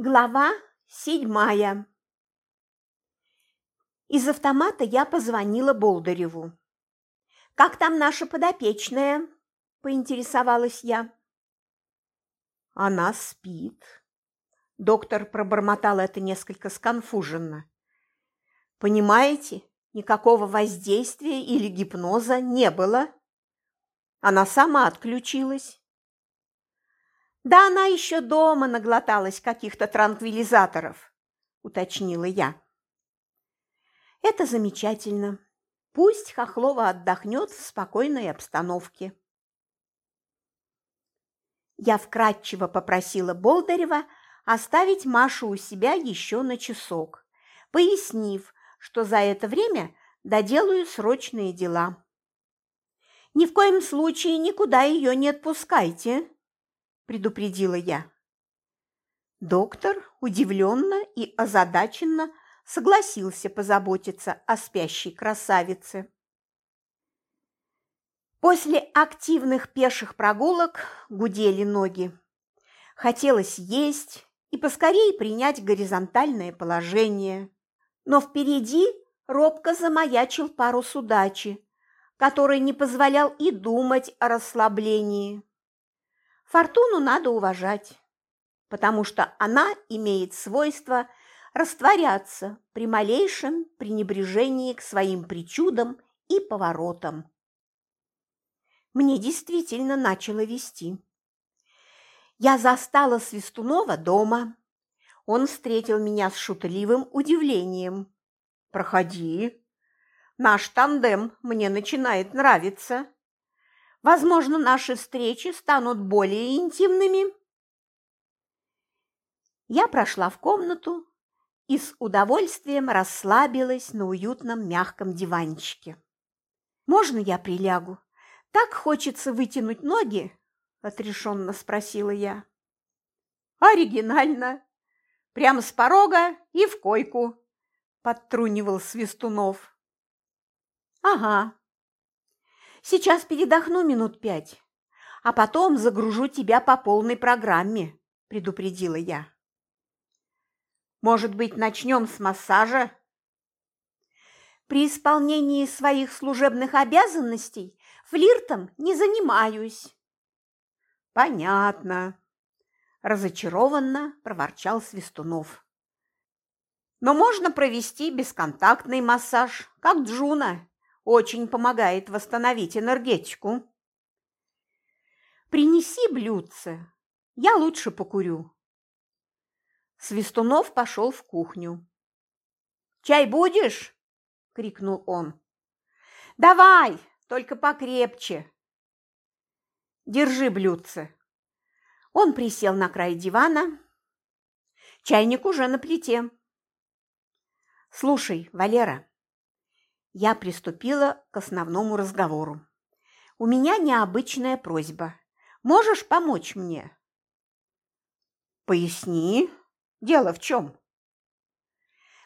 Глава седьмая. Из автомата я позвонила Болдыреву. «Как там наша подопечная?» – поинтересовалась я. «Она спит». Доктор пробормотал это несколько сконфуженно. «Понимаете, никакого воздействия или гипноза не было. Она сама отключилась. Да она еще дома наглоталась каких-то транквилизаторов, уточнила я. Это замечательно. Пусть Хохлова отдохнет в спокойной обстановке. Я вкратчиво попросила Болдырева оставить Машу у себя еще на часок, пояснив, что за это время доделаю срочные дела. Ни в коем случае никуда ее не отпускайте, предупредила я. Доктор удивленно и озадаченно согласился позаботиться о спящей красавице. После активных пеших прогулок гудели ноги. Хотелось есть и поскорее принять горизонтальное положение. Но впереди робко замаячил парус удачи, который не позволял и думать о расслаблении. Фортуну надо уважать, потому что она имеет свойство растворяться при малейшем пренебрежении к своим причудам и поворотам. Мне действительно начало вести. Я застала Свистунова дома. Он встретил меня с шутливым удивлением. «Проходи. Наш тандем мне начинает нравиться». Возможно, наши встречи станут более интимными. Я прошла в комнату и с удовольствием расслабилась на уютном мягком диванчике. «Можно я прилягу? Так хочется вытянуть ноги?» – отрешенно спросила я. «Оригинально! Прямо с порога и в койку!» – подтрунивал Свистунов. «Ага, Сейчас передохну минут пять, а потом загружу тебя по полной программе», – предупредила я. «Может быть, начнем с массажа?» «При исполнении своих служебных обязанностей флиртом не занимаюсь». «Понятно», – разочарованно проворчал Свистунов. «Но можно провести бесконтактный массаж, как Джуна очень помогает восстановить энергетику. Принеси блюдце, я лучше покурю. Свистунов пошел в кухню. «Чай будешь?» – крикнул он. «Давай, только покрепче!» «Держи блюдце!» Он присел на край дивана. Чайник уже на плите. «Слушай, Валера, я приступила к основному разговору. «У меня необычная просьба. Можешь помочь мне?» «Поясни. Дело в чем?»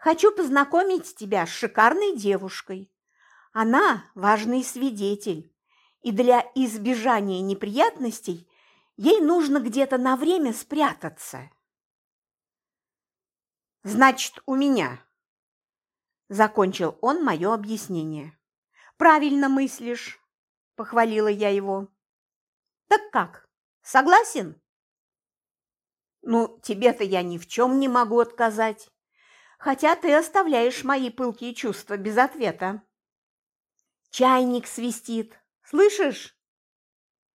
«Хочу познакомить тебя с шикарной девушкой. Она важный свидетель, и для избежания неприятностей ей нужно где-то на время спрятаться». «Значит, у меня», Закончил он мое объяснение. «Правильно мыслишь», – похвалила я его. «Так как, согласен?» «Ну, тебе-то я ни в чем не могу отказать, хотя ты оставляешь мои пылкие чувства без ответа». «Чайник свистит, слышишь?»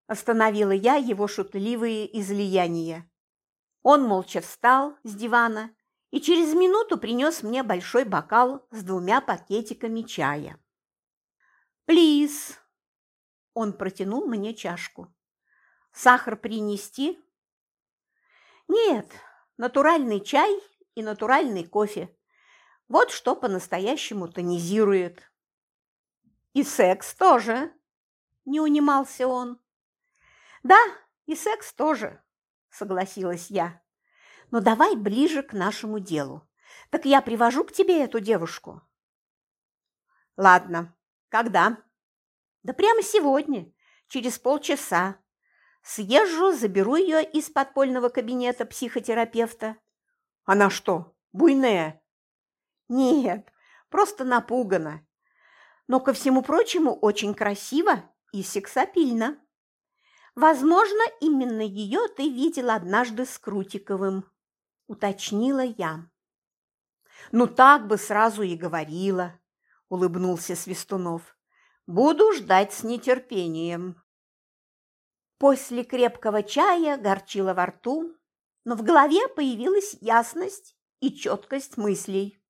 Остановила я его шутливые излияния. Он молча встал с дивана и через минуту принес мне большой бокал с двумя пакетиками чая. «Плиз!» Он протянул мне чашку. «Сахар принести?» «Нет, натуральный чай и натуральный кофе. Вот что по-настоящему тонизирует». «И секс тоже», – не унимался он. «Да, и секс тоже», – согласилась я. Но давай ближе к нашему делу. Так я привожу к тебе эту девушку. Ладно. Когда? Да прямо сегодня, через полчаса. Съезжу, заберу ее из подпольного кабинета психотерапевта. Она что, буйная? Нет, просто напугана. Но, ко всему прочему, очень красиво и сексапильно. Возможно, именно ее ты видел однажды с Крутиковым, уточнила я. Ну так бы сразу и говорила, улыбнулся Свистунов. Буду ждать с нетерпением. После крепкого чая горчило во рту, но в голове появилась ясность и четкость мыслей.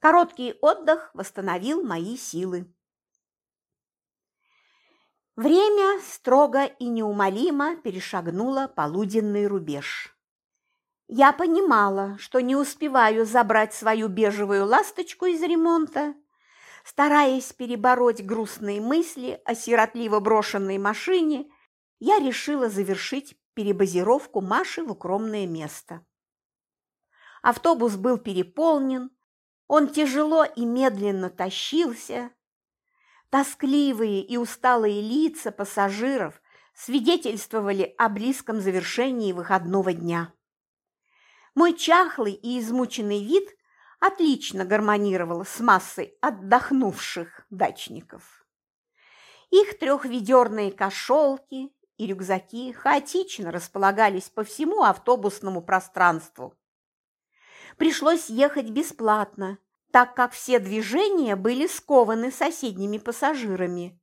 Короткий отдых восстановил мои силы. Время строго и неумолимо перешагнуло полуденный рубеж. Я понимала, что не успеваю забрать свою бежевую ласточку из ремонта, стараясь перебороть грустные мысли о сиротливо брошенной машине, я решила завершить перебазировку Маши в укромное место. Автобус был переполнен, он тяжело и медленно тащился. Тоскливые и усталые лица пассажиров свидетельствовали о близком завершении выходного дня. Мой чахлый и измученный вид отлично гармонировал с массой отдохнувших дачников. Их трехведерные кошелки и рюкзаки хаотично располагались по всему автобусному пространству. Пришлось ехать бесплатно, так как все движения были скованы соседними пассажирами,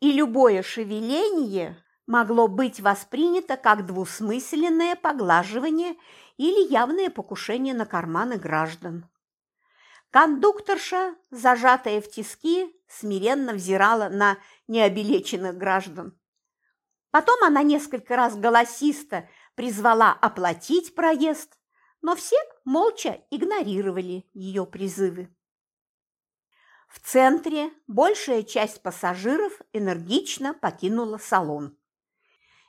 и любое шевеление могло быть воспринято как двусмысленное поглаживание или явное покушение на карманы граждан. Кондукторша, зажатая в тиски, смиренно взирала на необелеченных граждан. Потом она несколько раз голосисто призвала оплатить проезд, но все молча игнорировали ее призывы. В центре большая часть пассажиров энергично покинула салон.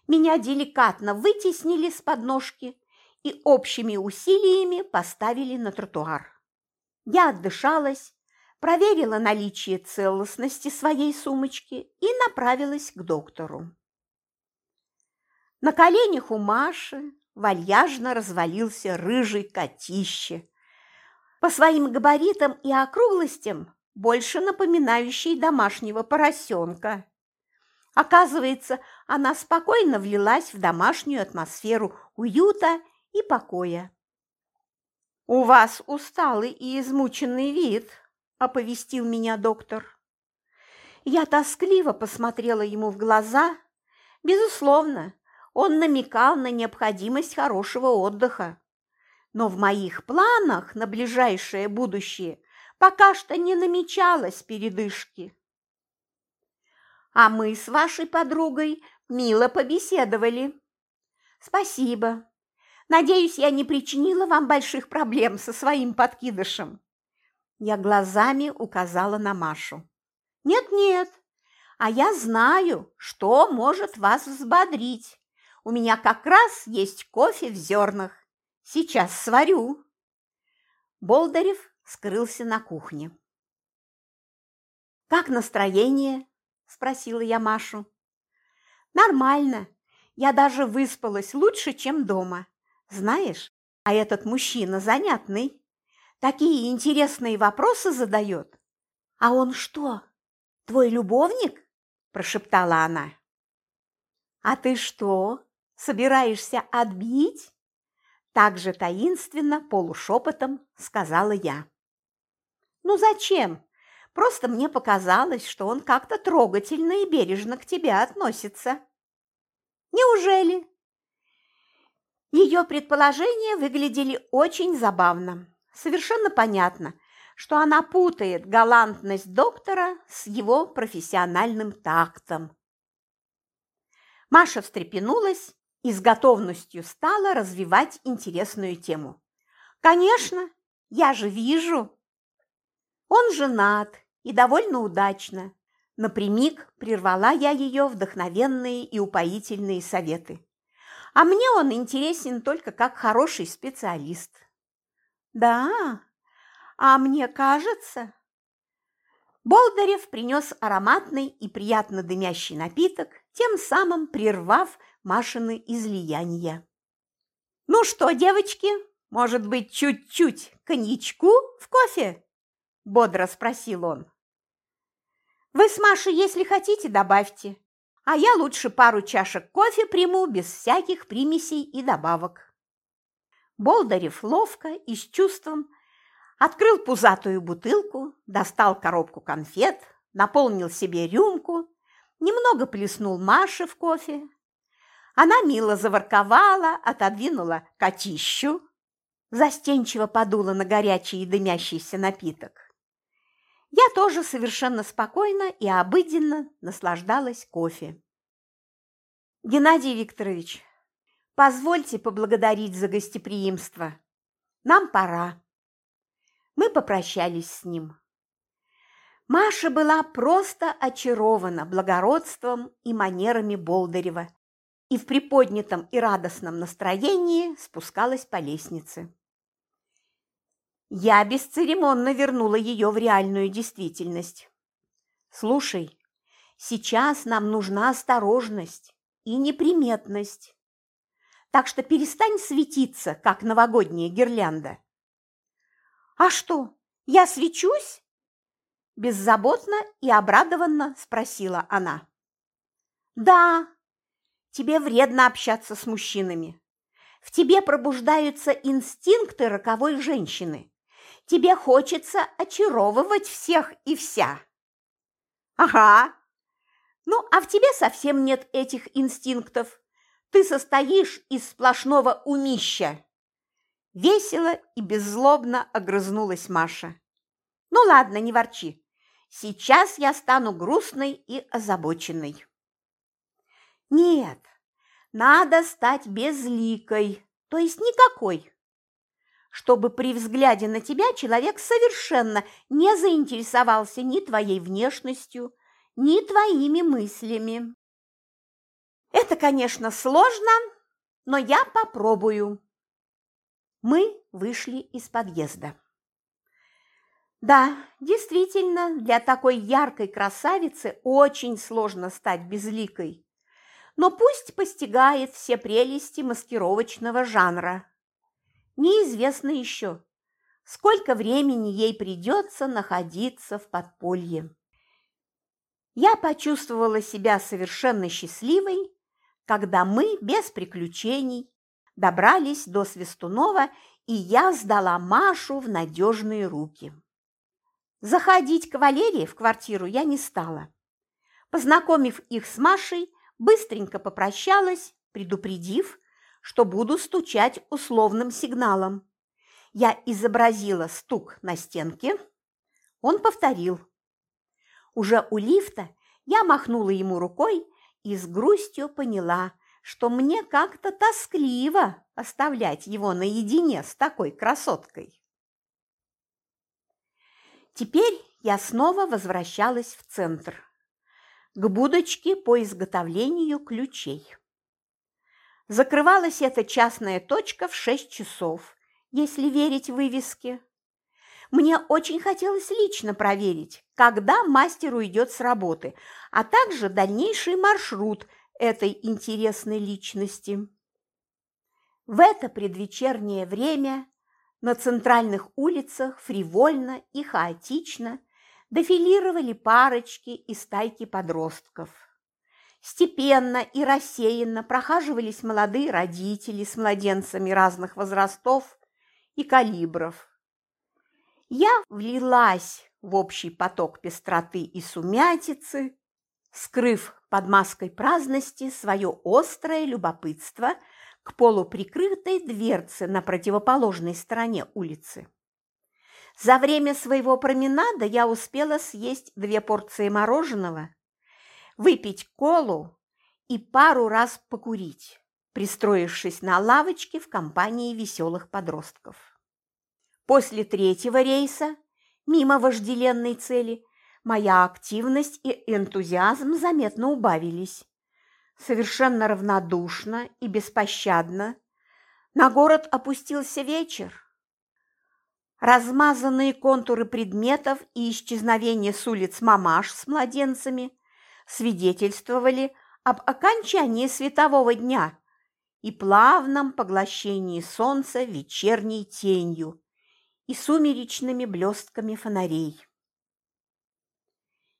Меня деликатно вытеснили с подножки и общими усилиями поставили на тротуар. Я отдышалась, проверила наличие целостности своей сумочки и направилась к доктору. На коленях у Маши вальяжно развалился рыжий котище, по своим габаритам и округлостям больше напоминающий домашнего поросенка. Оказывается, она спокойно влилась в домашнюю атмосферу уюта и покоя. «У вас усталый и измученный вид», – оповестил меня доктор. Я тоскливо посмотрела ему в глаза. Безусловно, он намекал на необходимость хорошего отдыха. Но в моих планах на ближайшее будущее пока что не намечалось передышки. А мы с вашей подругой мило побеседовали. Спасибо. Надеюсь, я не причинила вам больших проблем со своим подкидышем. Я глазами указала на Машу. Нет-нет, а я знаю, что может вас взбодрить. У меня как раз есть кофе в зернах. Сейчас сварю. Болдырев скрылся на кухне. «Как настроение?» – спросила я Машу. «Нормально. Я даже выспалась лучше, чем дома. Знаешь, а этот мужчина занятный. Такие интересные вопросы задает. А он что, твой любовник?» – прошептала она. «А ты что, Собираешься отбить?» Так же таинственно, полушепотом сказала я. «Ну зачем? Просто мне показалось, что он как-то трогательно и бережно к тебе относится». «Неужели?» Ее предположения выглядели очень забавно. Совершенно понятно, что она путает галантность доктора с его профессиональным тактом. Маша встрепенулась и с готовностью стала развивать интересную тему. «Конечно, я же вижу!» Он женат и довольно удачно. Напрямик прервала я ее вдохновенные и упоительные советы. А мне он интересен только как хороший специалист. Да, а мне кажется... Болдырев принес ароматный и приятно дымящий напиток, тем самым прервав Машины излияния. «Ну что, девочки, Может быть, чуть-чуть коньячку в кофе?» – бодро спросил он. «Вы с Машей, если хотите, добавьте, а я лучше пару чашек кофе приму без всяких примесей и добавок». Болдырев ловко и с чувством открыл пузатую бутылку, достал коробку конфет, наполнил себе рюмку, немного плеснул Маше в кофе. Она мило заворковала, отодвинула котищу, застенчиво подула на горячий и дымящийся напиток. Я тоже совершенно спокойно и обыденно наслаждалась кофе. Геннадий Викторович, позвольте поблагодарить за гостеприимство. Нам пора. Мы попрощались с ним. Маша была просто очарована благородством и манерами Болдырева и в приподнятом и радостном настроении спускалась по лестнице. Я бесцеремонно вернула ее в реальную действительность. «Слушай, сейчас нам нужна осторожность и неприметность. Так что перестань светиться, как новогодняя гирлянда». «А что, я свечусь?» Беззаботно и обрадованно спросила она. «Да, тебе вредно общаться с мужчинами. В тебе пробуждаются инстинкты роковой женщины. Тебе хочется очаровывать всех и вся. Ага. Ну, а в тебе совсем нет этих инстинктов. Ты состоишь из сплошного умища. Весело и беззлобно огрызнулась Маша. Ну ладно, не ворчи. Сейчас я стану грустной и озабоченной. Нет, надо стать безликой, то есть никакой чтобы при взгляде на тебя человек совершенно не заинтересовался ни твоей внешностью, ни твоими мыслями. Это, конечно, сложно, но я попробую. Мы вышли из подъезда. Да, действительно, для такой яркой красавицы очень сложно стать безликой. Но пусть постигает все прелести маскировочного жанра. Неизвестно еще, сколько времени ей придется находиться в подполье. Я почувствовала себя совершенно счастливой, когда мы без приключений добрались до Свистунова, и я сдала Машу в надежные руки. Заходить к Валерии в квартиру я не стала. Познакомив их с Машей, быстренько попрощалась, предупредив, что буду стучать условным сигналом. Я изобразила стук на стенке. Он повторил. Уже у лифта я махнула ему рукой и с грустью поняла, что мне как-то тоскливо оставлять его наедине с такой красоткой. Теперь я снова возвращалась в центр, к будочке по изготовлению ключей. Закрывалась эта частная точка в шесть часов, если верить вывеске. Мне очень хотелось лично проверить, когда мастер уйдет с работы, а также дальнейший маршрут этой интересной личности. В это предвечернее время на центральных улицах фривольно и хаотично дефилировали парочки и стайки подростков. Степенно и рассеянно прохаживались молодые родители с младенцами разных возрастов и калибров. Я влилась в общий поток пестроты и сумятицы, скрыв под маской праздности свое острое любопытство к полуприкрытой дверце на противоположной стороне улицы. За время своего променада я успела съесть две порции мороженого выпить колу и пару раз покурить, пристроившись на лавочке в компании веселых подростков. После третьего рейса, мимо вожделенной цели, моя активность и энтузиазм заметно убавились. Совершенно равнодушно и беспощадно на город опустился вечер. Размазанные контуры предметов и исчезновение с улиц мамаш с младенцами свидетельствовали об окончании светового дня и плавном поглощении солнца вечерней тенью и сумеречными блестками фонарей.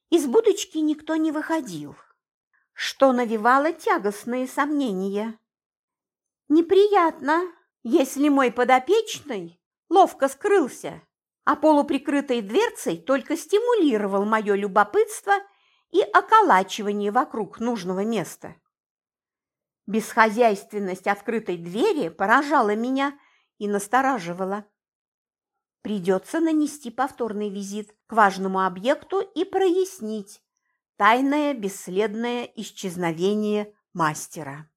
Из будочки никто не выходил, что навевало тягостные сомнения. Неприятно, если мой подопечный ловко скрылся, а полуприкрытой дверцей только стимулировал мое любопытство и околачивание вокруг нужного места. Бесхозяйственность открытой двери поражала меня и настораживала. Придется нанести повторный визит к важному объекту и прояснить тайное бесследное исчезновение мастера.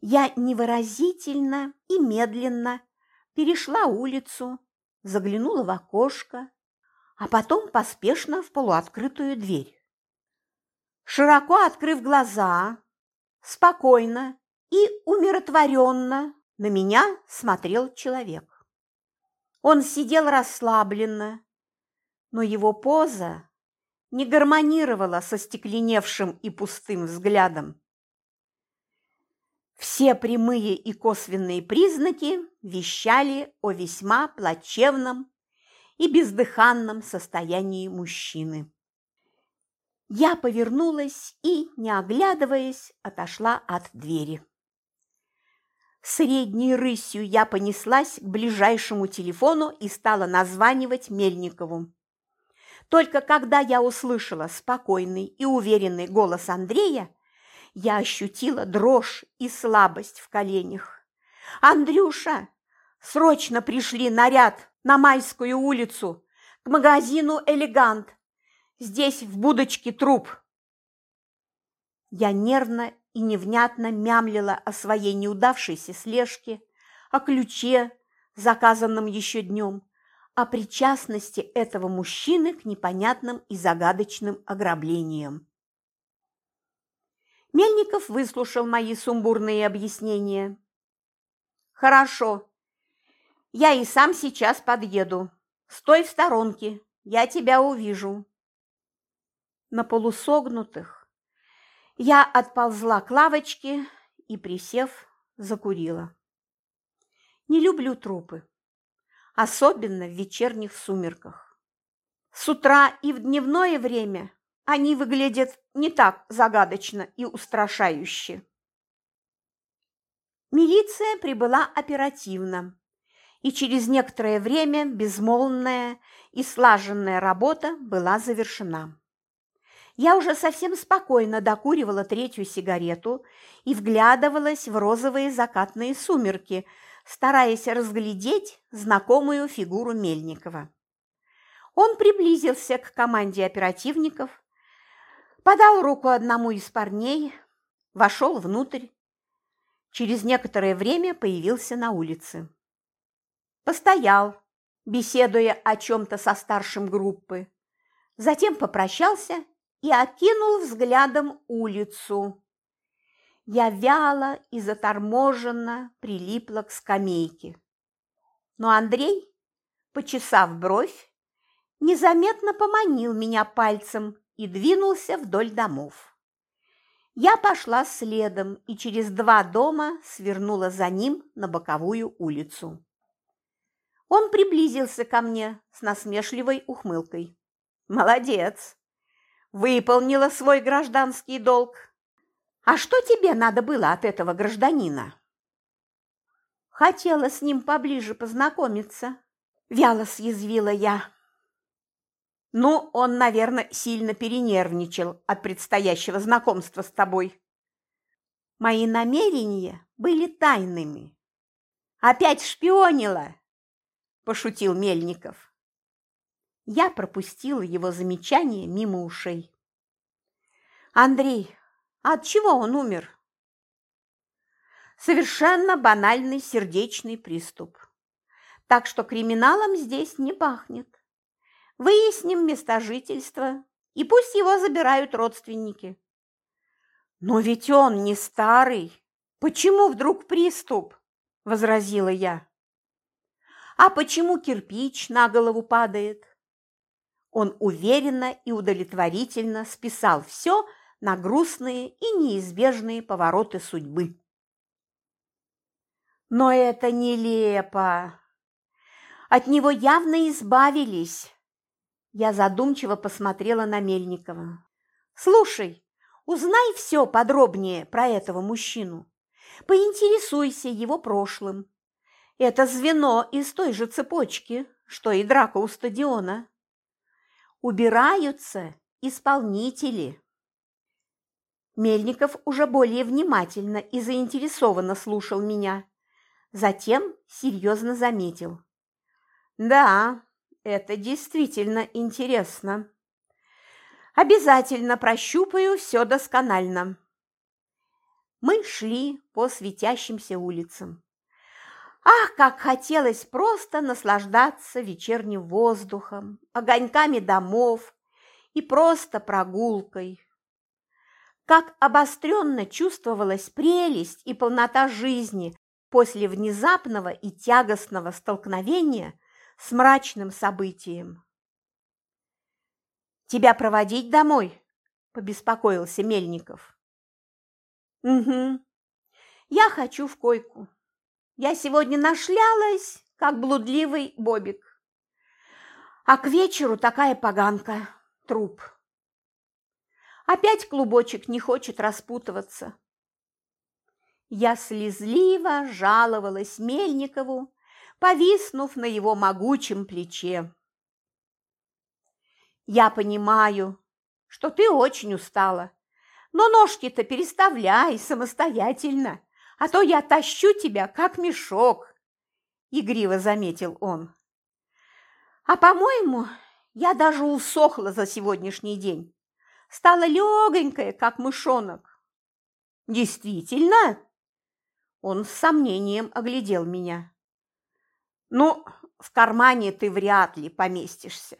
Я невыразительно и медленно перешла улицу, заглянула в окошко, а потом поспешно в полуоткрытую дверь. Широко открыв глаза, спокойно и умиротворенно на меня смотрел человек. Он сидел расслабленно, но его поза не гармонировала со стекленевшим и пустым взглядом. Все прямые и косвенные признаки вещали о весьма плачевном и бездыханном состоянии мужчины. Я повернулась и, не оглядываясь, отошла от двери. Средней рысью я понеслась к ближайшему телефону и стала названивать Мельникову. Только когда я услышала спокойный и уверенный голос Андрея, я ощутила дрожь и слабость в коленях. «Андрюша, срочно пришли наряд на Майскую улицу, к магазину «Элегант». Здесь в будочке труп». Я нервно и невнятно мямлила о своей неудавшейся слежке, о ключе, заказанном еще днем, о причастности этого мужчины к непонятным и загадочным ограблениям. Мельников выслушал мои сумбурные объяснения. «Хорошо. Я и сам сейчас подъеду. Стой в сторонке, я тебя увижу». На полусогнутых я отползла к лавочке и, присев, закурила. Не люблю трупы, особенно в вечерних сумерках. С утра и в дневное время они выглядят не так загадочно и устрашающе. Милиция прибыла оперативно, и через некоторое время безмолвная и слаженная работа была завершена. Я уже совсем спокойно докуривала третью сигарету и вглядывалась в розовые закатные сумерки, стараясь разглядеть знакомую фигуру Мельникова. Он приблизился к команде оперативников, подал руку одному из парней, вошел внутрь. Через некоторое время появился на улице. Постоял, беседуя о чем-то со старшим группы. Затем попрощался и окинул взглядом улицу. Я вяло и заторможенно прилипла к скамейке. Но Андрей, почесав бровь, незаметно поманил меня пальцем и двинулся вдоль домов. Я пошла следом и через два дома свернула за ним на боковую улицу. Он приблизился ко мне с насмешливой ухмылкой. «Молодец! Выполнила свой гражданский долг. А что тебе надо было от этого гражданина?» «Хотела с ним поближе познакомиться», – вяло съязвила я. Ну, он, наверное, сильно перенервничал от предстоящего знакомства с тобой. Мои намерения были тайными. Опять шпионила, пошутил Мельников. Я пропустила его замечание мимо ушей. Андрей, от чего он умер? Совершенно банальный сердечный приступ. Так что криминалом здесь не пахнет. Выясним место жительства, и пусть его забирают родственники. Но ведь он не старый. Почему вдруг приступ? возразила я. А почему кирпич на голову падает? Он уверенно и удовлетворительно списал все на грустные и неизбежные повороты судьбы. Но это нелепо. От него явно избавились. Я задумчиво посмотрела на Мельникова. Слушай, узнай все подробнее про этого мужчину. Поинтересуйся его прошлым. Это звено из той же цепочки, что и драка у стадиона. Убираются исполнители. Мельников уже более внимательно и заинтересованно слушал меня. Затем серьезно заметил. «Да, это действительно интересно. Обязательно прощупаю все досконально». Мы шли по светящимся улицам. Ах, как хотелось просто наслаждаться вечерним воздухом, огоньками домов и просто прогулкой. Как обостренно чувствовалась прелесть и полнота жизни после внезапного и тягостного столкновения с мрачным событием. «Тебя проводить домой?» – побеспокоился Мельников. «Угу. Я хочу в койку. Я сегодня нашлялась, как блудливый бобик. А к вечеру такая поганка, труп. Опять клубочек не хочет распутываться. Я слезливо жаловалась Мельникову, повиснув на его могучем плече. «Я понимаю, что ты очень устала, но ножки-то переставляй самостоятельно, а то я тащу тебя, как мешок», – игриво заметил он. «А, по-моему, я даже усохла за сегодняшний день, стала легонькая, как мышонок». «Действительно?» Он с сомнением оглядел меня. «Ну, в кармане ты вряд ли поместишься.